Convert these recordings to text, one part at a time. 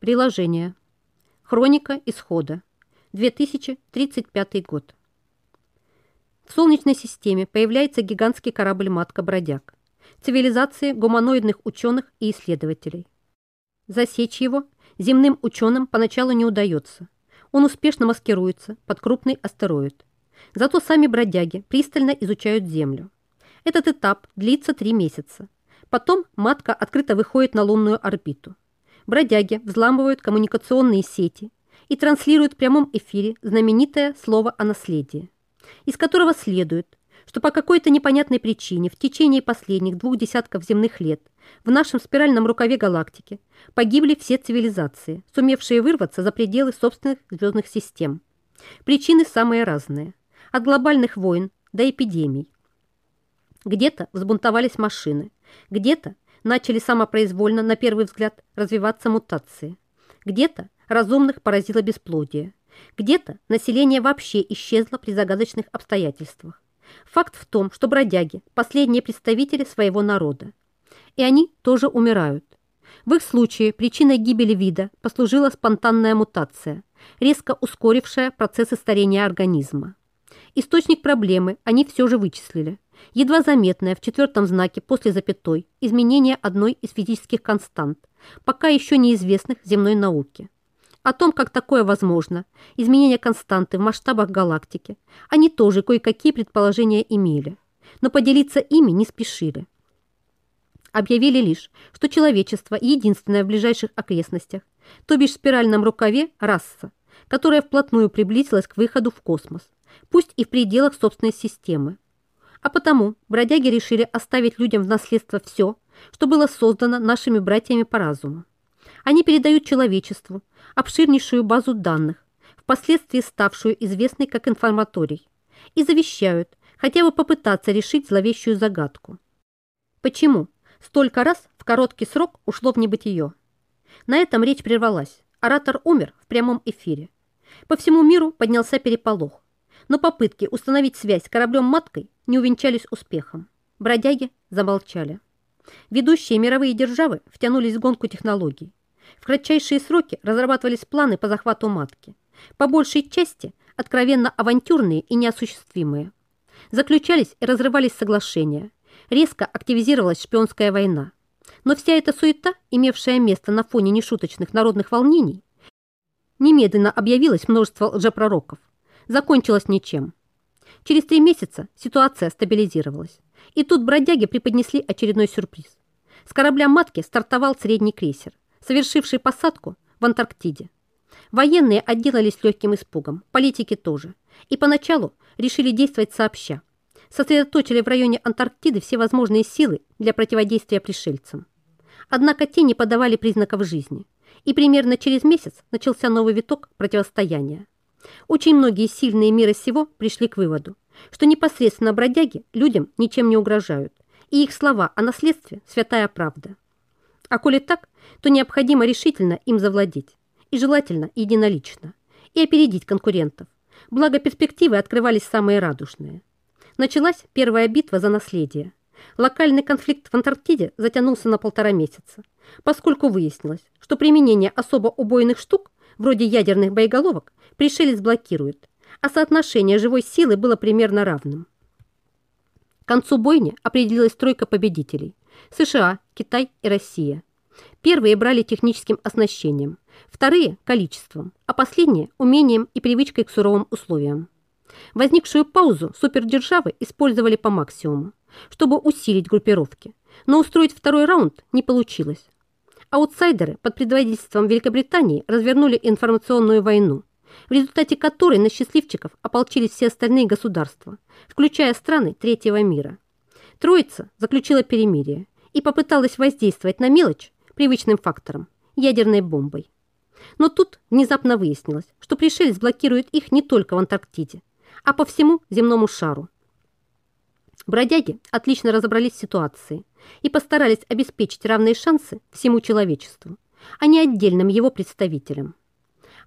Приложение. Хроника исхода. 2035 год. В Солнечной системе появляется гигантский корабль-матка «Бродяг» цивилизации гуманоидных ученых и исследователей. Засечь его земным ученым поначалу не удается. Он успешно маскируется под крупный астероид. Зато сами бродяги пристально изучают Землю. Этот этап длится три месяца. Потом матка открыто выходит на лунную орбиту. Бродяги взламывают коммуникационные сети и транслируют в прямом эфире знаменитое слово о наследии, из которого следует, что по какой-то непонятной причине в течение последних двух десятков земных лет в нашем спиральном рукаве галактики погибли все цивилизации, сумевшие вырваться за пределы собственных звездных систем. Причины самые разные, от глобальных войн до эпидемий. Где-то взбунтовались машины, где-то начали самопроизвольно, на первый взгляд, развиваться мутации. Где-то разумных поразило бесплодие. Где-то население вообще исчезло при загадочных обстоятельствах. Факт в том, что бродяги – последние представители своего народа. И они тоже умирают. В их случае причиной гибели вида послужила спонтанная мутация, резко ускорившая процессы старения организма. Источник проблемы они все же вычислили – едва заметное в четвертом знаке после запятой изменение одной из физических констант, пока еще неизвестных земной науке. О том, как такое возможно, изменение константы в масштабах галактики, они тоже кое-какие предположения имели, но поделиться ими не спешили. Объявили лишь, что человечество единственное в ближайших окрестностях, то бишь в спиральном рукаве раса, которая вплотную приблизилась к выходу в космос, пусть и в пределах собственной системы, а потому бродяги решили оставить людям в наследство все, что было создано нашими братьями по разуму. Они передают человечеству обширнейшую базу данных, впоследствии ставшую известной как информаторий, и завещают хотя бы попытаться решить зловещую загадку. Почему столько раз в короткий срок ушло в небытие? На этом речь прервалась. Оратор умер в прямом эфире. По всему миру поднялся переполох но попытки установить связь с кораблем-маткой не увенчались успехом. Бродяги замолчали. Ведущие мировые державы втянулись в гонку технологий. В кратчайшие сроки разрабатывались планы по захвату матки. По большей части откровенно авантюрные и неосуществимые. Заключались и разрывались соглашения. Резко активизировалась шпионская война. Но вся эта суета, имевшая место на фоне нешуточных народных волнений, немедленно объявилось множество лжепророков закончилось ничем. Через три месяца ситуация стабилизировалась. И тут бродяги преподнесли очередной сюрприз. С корабля «Матки» стартовал средний крейсер, совершивший посадку в Антарктиде. Военные отделались легким испугом, политики тоже. И поначалу решили действовать сообща. Сосредоточили в районе Антарктиды все возможные силы для противодействия пришельцам. Однако те не подавали признаков жизни. И примерно через месяц начался новый виток противостояния. Очень многие сильные мира сего пришли к выводу, что непосредственно бродяги людям ничем не угрожают, и их слова о наследстве – святая правда. А коли так, то необходимо решительно им завладеть, и желательно единолично, и опередить конкурентов, благо перспективы открывались самые радужные. Началась первая битва за наследие. Локальный конфликт в Антарктиде затянулся на полтора месяца, поскольку выяснилось, что применение особо убойных штук, вроде ядерных боеголовок, пришелец блокирует, а соотношение живой силы было примерно равным. К концу бойни определилась тройка победителей – США, Китай и Россия. Первые брали техническим оснащением, вторые – количеством, а последние – умением и привычкой к суровым условиям. Возникшую паузу супердержавы использовали по максимуму, чтобы усилить группировки, но устроить второй раунд не получилось. Аутсайдеры под предводительством Великобритании развернули информационную войну, в результате которой на счастливчиков ополчились все остальные государства, включая страны третьего мира. Троица заключила перемирие и попыталась воздействовать на мелочь привычным фактором – ядерной бомбой. Но тут внезапно выяснилось, что пришелец блокирует их не только в Антарктиде, а по всему земному шару. Бродяги отлично разобрались в ситуации и постарались обеспечить равные шансы всему человечеству, а не отдельным его представителям.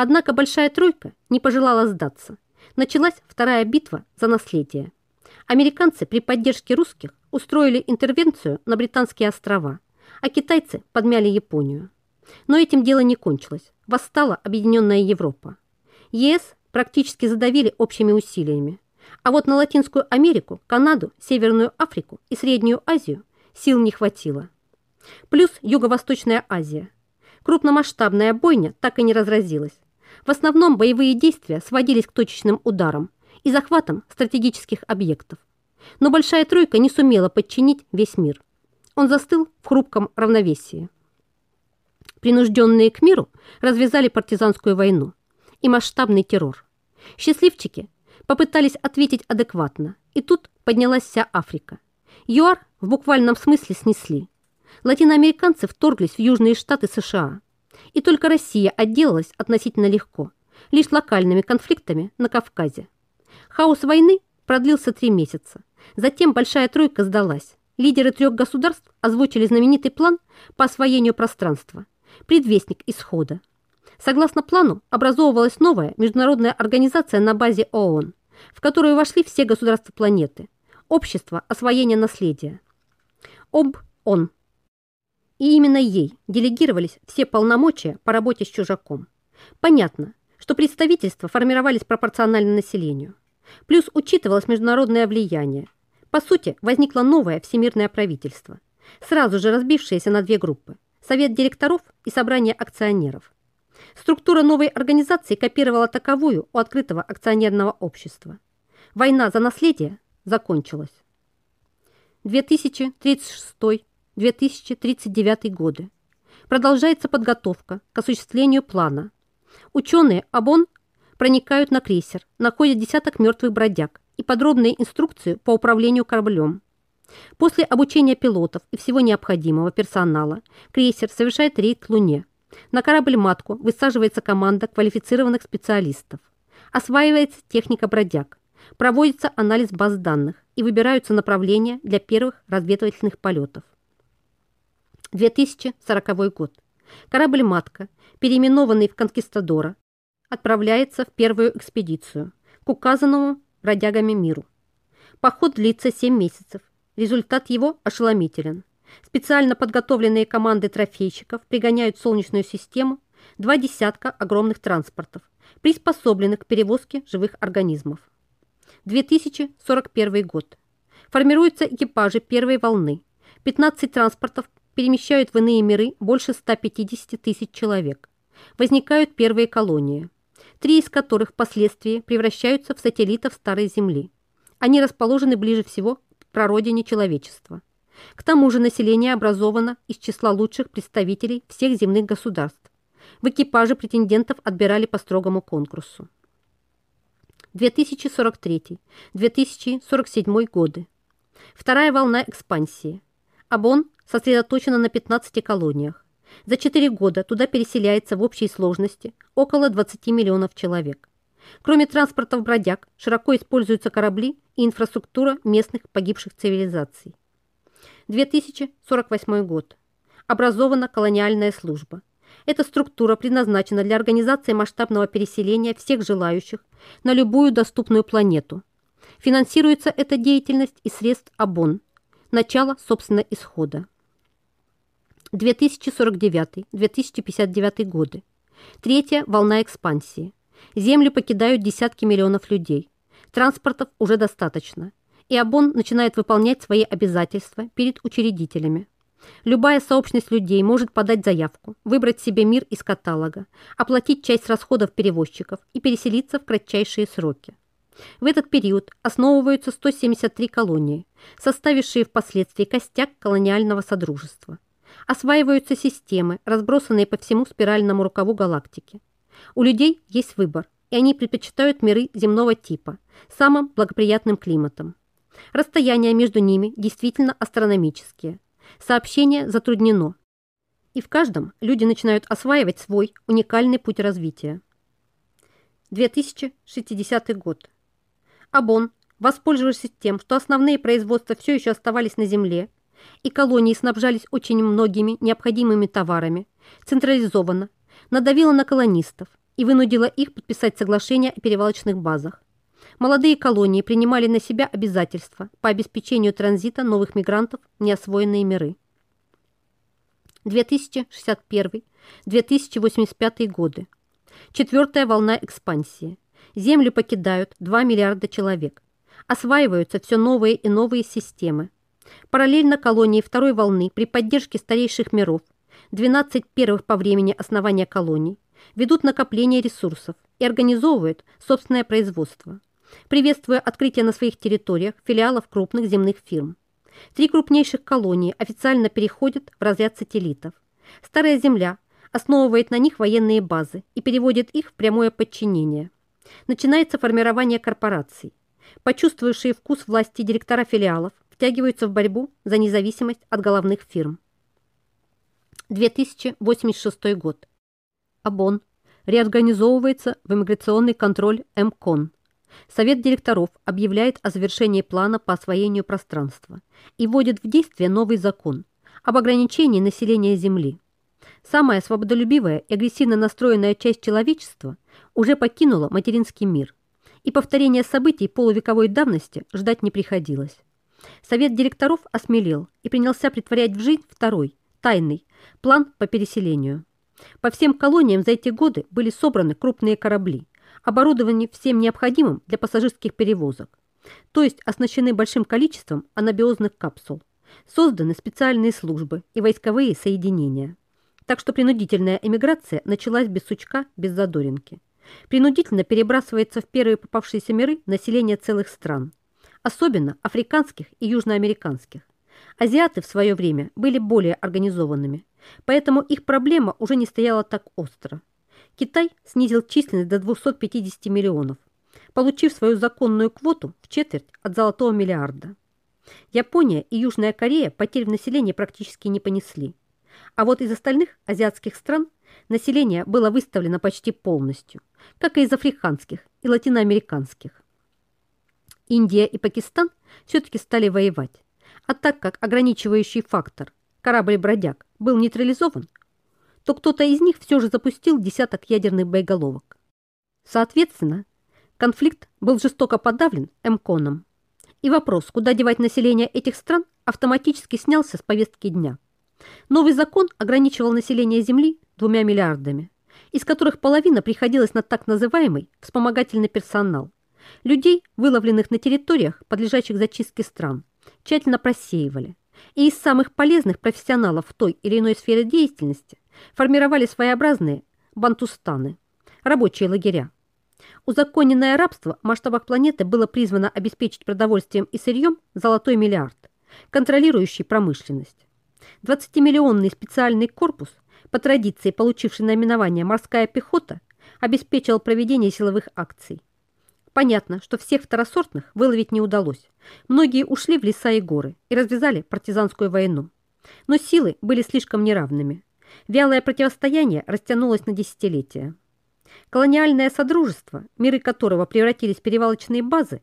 Однако Большая Тройка не пожелала сдаться. Началась вторая битва за наследие. Американцы при поддержке русских устроили интервенцию на Британские острова, а китайцы подмяли Японию. Но этим дело не кончилось. Восстала объединенная Европа. ЕС практически задавили общими усилиями. А вот на Латинскую Америку, Канаду, Северную Африку и Среднюю Азию сил не хватило. Плюс Юго-Восточная Азия. Крупномасштабная бойня так и не разразилась. В основном боевые действия сводились к точечным ударам и захватам стратегических объектов. Но Большая Тройка не сумела подчинить весь мир. Он застыл в хрупком равновесии. Принужденные к миру развязали партизанскую войну и масштабный террор. Счастливчики попытались ответить адекватно, и тут поднялась вся Африка. ЮАР в буквальном смысле снесли. Латиноамериканцы вторглись в южные штаты США, и только Россия отделалась относительно легко, лишь локальными конфликтами на Кавказе. Хаос войны продлился три месяца. Затем Большая Тройка сдалась. Лидеры трех государств озвучили знаменитый план по освоению пространства, предвестник исхода. Согласно плану, образовывалась новая международная организация на базе ООН, в которую вошли все государства планеты. Общество освоения наследия. ОБ-ОН. И именно ей делегировались все полномочия по работе с чужаком. Понятно, что представительства формировались пропорционально населению. Плюс учитывалось международное влияние. По сути, возникло новое всемирное правительство, сразу же разбившееся на две группы – Совет директоров и Собрание акционеров. Структура новой организации копировала таковую у открытого акционерного общества. Война за наследие закончилась. 2036-2039 годы. Продолжается подготовка к осуществлению плана. Ученые ОБОН проникают на крейсер, находят десяток мертвых бродяг и подробные инструкции по управлению кораблем. После обучения пилотов и всего необходимого персонала крейсер совершает рейд к Луне. На корабль-матку высаживается команда квалифицированных специалистов. Осваивается техника бродяг. Проводится анализ баз данных и выбираются направления для первых разведывательных полетов. 2040 год. Корабль-матка, переименованный в «Конкистадора», отправляется в первую экспедицию к указанному бродягами миру. Поход длится 7 месяцев. Результат его ошеломителен. Специально подготовленные команды трофейщиков пригоняют в Солнечную систему два десятка огромных транспортов, приспособленных к перевозке живых организмов. 2041 год. Формируются экипажи первой волны. 15 транспортов перемещают в иные миры больше 150 тысяч человек. Возникают первые колонии три из которых впоследствии превращаются в сателлитов Старой Земли. Они расположены ближе всего к прародине человечества. К тому же население образовано из числа лучших представителей всех земных государств. В экипаже претендентов отбирали по строгому конкурсу. 2043-2047 годы. Вторая волна экспансии. Абон сосредоточена на 15 колониях. За 4 года туда переселяется в общей сложности около 20 миллионов человек. Кроме транспортов бродяг, широко используются корабли и инфраструктура местных погибших цивилизаций. 2048 год. Образована колониальная служба. Эта структура предназначена для организации масштабного переселения всех желающих на любую доступную планету. Финансируется эта деятельность из средств ОБОН. Начало, собственно, исхода. 2049-2059 годы. Третья волна экспансии. Землю покидают десятки миллионов людей. Транспортов уже достаточно. И ОБОН начинает выполнять свои обязательства перед учредителями. Любая сообщность людей может подать заявку, выбрать себе мир из каталога, оплатить часть расходов перевозчиков и переселиться в кратчайшие сроки. В этот период основываются 173 колонии, составившие впоследствии костяк колониального содружества осваиваются системы, разбросанные по всему спиральному рукаву галактики. У людей есть выбор, и они предпочитают миры земного типа самым благоприятным климатом. Расстояния между ними действительно астрономические. Сообщение затруднено. И в каждом люди начинают осваивать свой уникальный путь развития. 2060 год. Абон, воспользовавшись тем, что основные производства все еще оставались на Земле, и колонии снабжались очень многими необходимыми товарами, централизованно, надавила на колонистов и вынудила их подписать соглашение о перевалочных базах. Молодые колонии принимали на себя обязательства по обеспечению транзита новых мигрантов в неосвоенные миры. 2061-2085 годы. Четвертая волна экспансии. Землю покидают 2 миллиарда человек. Осваиваются все новые и новые системы. Параллельно колонии второй волны при поддержке старейших миров, 12 первых по времени основания колоний, ведут накопление ресурсов и организовывают собственное производство, приветствуя открытие на своих территориях филиалов крупных земных фирм. Три крупнейших колонии официально переходят в разряд сателлитов. Старая Земля основывает на них военные базы и переводит их в прямое подчинение. Начинается формирование корпораций. Почувствовавшие вкус власти директора филиалов втягиваются в борьбу за независимость от головных фирм. 2086 год. ОБОН реорганизовывается в иммиграционный контроль МКОН. Совет директоров объявляет о завершении плана по освоению пространства и вводит в действие новый закон об ограничении населения Земли. Самая свободолюбивая и агрессивно настроенная часть человечества уже покинула материнский мир, и повторения событий полувековой давности ждать не приходилось. Совет директоров осмелел и принялся притворять в жизнь второй, тайный, план по переселению. По всем колониям за эти годы были собраны крупные корабли, оборудованы всем необходимым для пассажирских перевозок, то есть оснащены большим количеством анабиозных капсул. Созданы специальные службы и войсковые соединения. Так что принудительная эмиграция началась без сучка, без задоринки. Принудительно перебрасывается в первые попавшиеся миры население целых стран, особенно африканских и южноамериканских. Азиаты в свое время были более организованными, поэтому их проблема уже не стояла так остро. Китай снизил численность до 250 миллионов, получив свою законную квоту в четверть от золотого миллиарда. Япония и Южная Корея потерь в населении практически не понесли. А вот из остальных азиатских стран население было выставлено почти полностью, как и из африканских и латиноамериканских. Индия и Пакистан все-таки стали воевать, а так как ограничивающий фактор корабль-бродяг был нейтрализован, то кто-то из них все же запустил десяток ядерных боеголовок. Соответственно, конфликт был жестоко подавлен МКОНом, и вопрос, куда девать население этих стран, автоматически снялся с повестки дня. Новый закон ограничивал население Земли двумя миллиардами, из которых половина приходилась на так называемый вспомогательный персонал, людей, выловленных на территориях, подлежащих зачистке стран, тщательно просеивали, и из самых полезных профессионалов в той или иной сфере деятельности формировали своеобразные бантустаны, рабочие лагеря. Узаконенное рабство в масштабах планеты было призвано обеспечить продовольствием и сырьем золотой миллиард, контролирующий промышленность. 20-миллионный специальный корпус, по традиции получивший наименование «морская пехота», обеспечивал проведение силовых акций. Понятно, что всех второсортных выловить не удалось. Многие ушли в леса и горы и развязали партизанскую войну. Но силы были слишком неравными. Вялое противостояние растянулось на десятилетия. Колониальное содружество, миры которого превратились в перевалочные базы,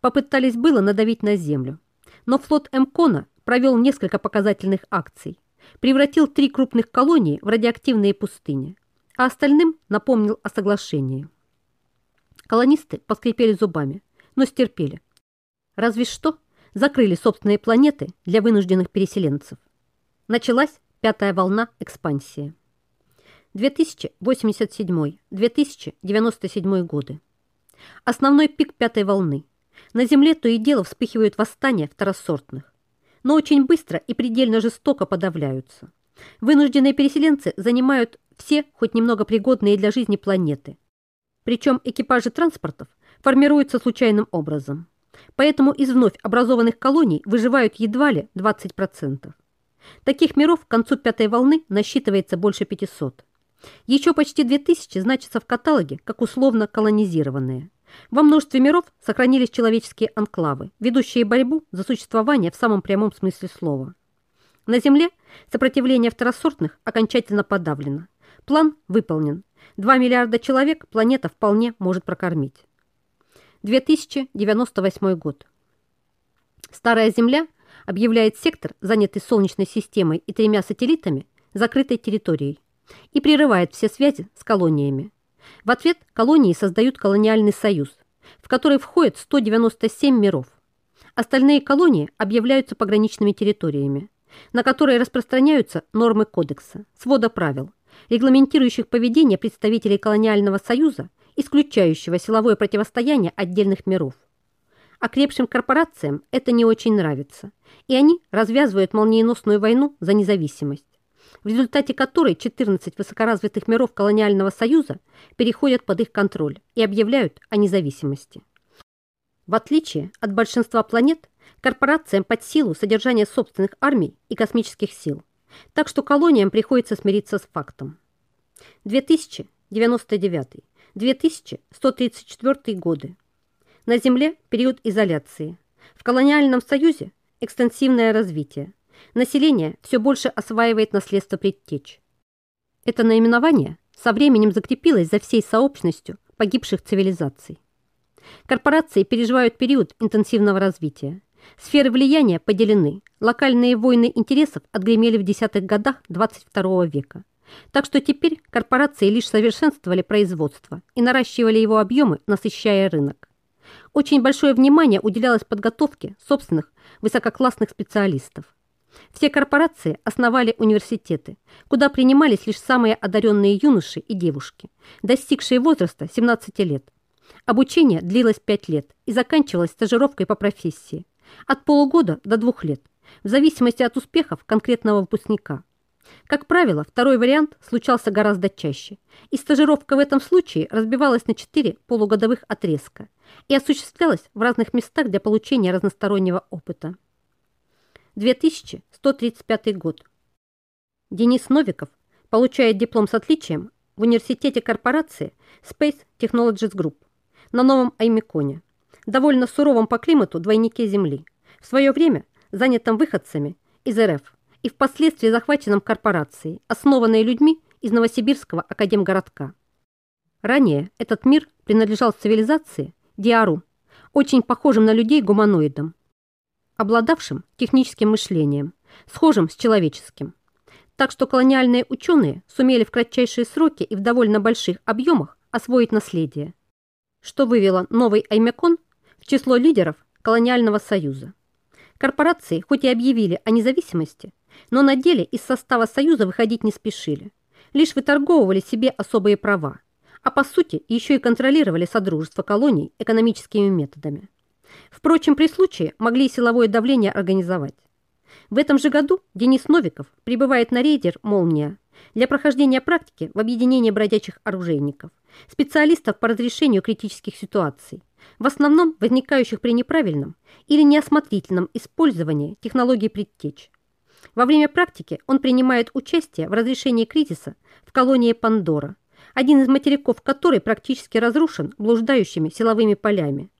попытались было надавить на землю. Но флот Мкона провел несколько показательных акций, превратил три крупных колонии в радиоактивные пустыни, а остальным напомнил о соглашении. Колонисты поскрипели зубами, но стерпели. Разве что закрыли собственные планеты для вынужденных переселенцев. Началась пятая волна экспансии. 2087-2097 годы. Основной пик пятой волны. На Земле то и дело вспыхивают восстания второсортных, но очень быстро и предельно жестоко подавляются. Вынужденные переселенцы занимают все хоть немного пригодные для жизни планеты. Причем экипажи транспортов формируются случайным образом. Поэтому из вновь образованных колоний выживают едва ли 20%. Таких миров к концу пятой волны насчитывается больше 500. Еще почти 2000 значатся в каталоге как условно колонизированные. Во множестве миров сохранились человеческие анклавы, ведущие борьбу за существование в самом прямом смысле слова. На Земле сопротивление второсортных окончательно подавлено. План выполнен. 2 миллиарда человек планета вполне может прокормить. 2098 год. Старая Земля объявляет сектор, занятый Солнечной системой и тремя сателлитами, закрытой территорией и прерывает все связи с колониями. В ответ колонии создают колониальный союз, в который входит 197 миров. Остальные колонии объявляются пограничными территориями. на которые распространяются нормы кодекса, свода правил, регламентирующих поведение представителей колониального союза, исключающего силовое противостояние отдельных миров. Окрепшим корпорациям это не очень нравится, и они развязывают молниеносную войну за независимость, в результате которой 14 высокоразвитых миров колониального союза переходят под их контроль и объявляют о независимости. В отличие от большинства планет, корпорациям под силу содержания собственных армий и космических сил, так что колониям приходится смириться с фактом. 2099, 2134 годы. На Земле период изоляции. В колониальном союзе экстенсивное развитие. Население все больше осваивает наследство предтеч. Это наименование со временем закрепилось за всей сообщностью погибших цивилизаций. Корпорации переживают период интенсивного развития. Сферы влияния поделены. Локальные войны интересов отгремели в десятых годах 22 века. Так что теперь корпорации лишь совершенствовали производство и наращивали его объемы, насыщая рынок. Очень большое внимание уделялось подготовке собственных высококлассных специалистов. Все корпорации основали университеты, куда принимались лишь самые одаренные юноши и девушки, достигшие возраста 17 лет. Обучение длилось 5 лет и заканчивалось стажировкой по профессии, от полугода до двух лет, в зависимости от успехов конкретного выпускника. Как правило, второй вариант случался гораздо чаще, и стажировка в этом случае разбивалась на 4 полугодовых отрезка и осуществлялась в разных местах для получения разностороннего опыта. 2135 год. Денис Новиков получает диплом с отличием в университете корпорации Space Technologies Group на Новом Аймеконе, довольно суровом по климату двойнике Земли, в свое время занятом выходцами из РФ и впоследствии захваченном корпорацией, основанной людьми из Новосибирского академгородка. Ранее этот мир принадлежал цивилизации Диару, очень похожим на людей гуманоидам, обладавшим техническим мышлением, схожим с человеческим. Так что колониальные ученые сумели в кратчайшие сроки и в довольно больших объемах освоить наследие, что вывело новый Аймекон в число лидеров колониального союза. Корпорации хоть и объявили о независимости, но на деле из состава союза выходить не спешили, лишь выторговывали себе особые права, а по сути еще и контролировали содружество колоний экономическими методами. Впрочем, при случае могли и силовое давление организовать. В этом же году Денис Новиков прибывает на рейдер «Молния» для прохождения практики в объединении бродячих оружейников, специалистов по разрешению критических ситуаций, в основном возникающих при неправильном или неосмотрительном использовании технологий предтеч. Во время практики он принимает участие в разрешении кризиса в колонии Пандора, один из материков которой практически разрушен блуждающими силовыми полями,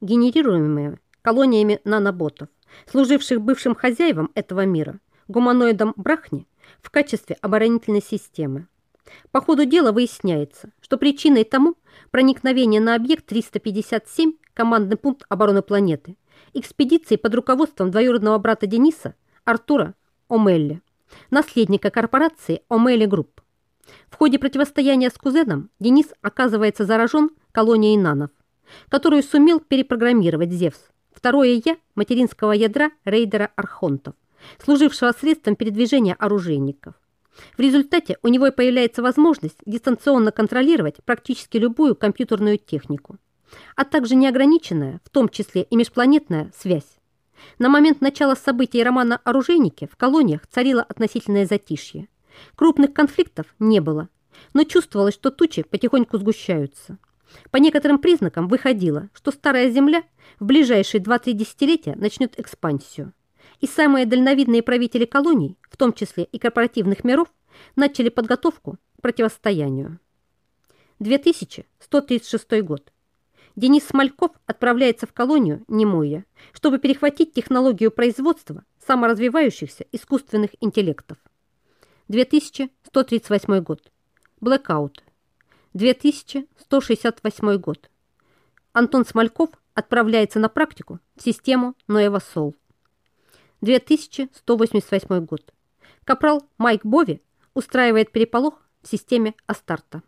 генерируемыми колониями наноботов, служивших бывшим хозяевам этого мира, гуманоидом Брахни, в качестве оборонительной системы. По ходу дела выясняется, что причиной тому проникновение на объект 357, командный пункт обороны планеты, экспедиции под руководством двоюродного брата Дениса, Артура Омелли, наследника корпорации Омелли Групп. В ходе противостояния с кузеном Денис оказывается заражен колонией нанов, которую сумел перепрограммировать Зевс, второе «я» материнского ядра рейдера Архонтов, служившего средством передвижения оружейников. В результате у него появляется возможность дистанционно контролировать практически любую компьютерную технику, а также неограниченная, в том числе и межпланетная, связь. На момент начала событий романа «Оружейники» в колониях царило относительное затишье. Крупных конфликтов не было, но чувствовалось, что тучи потихоньку сгущаются. По некоторым признакам выходило, что Старая Земля в ближайшие 2-3 десятилетия начнет экспансию. И самые дальновидные правители колоний, в том числе и корпоративных миров, начали подготовку к противостоянию. 2136 год. Денис Смольков отправляется в колонию Немоя, чтобы перехватить технологию производства саморазвивающихся искусственных интеллектов. 2138 год. Блэкаут. 2168 год. Антон Смольков отправляется на практику в систему Ноева Сол. 2188 год. Капрал Майк Бови устраивает переполох в системе Астарта.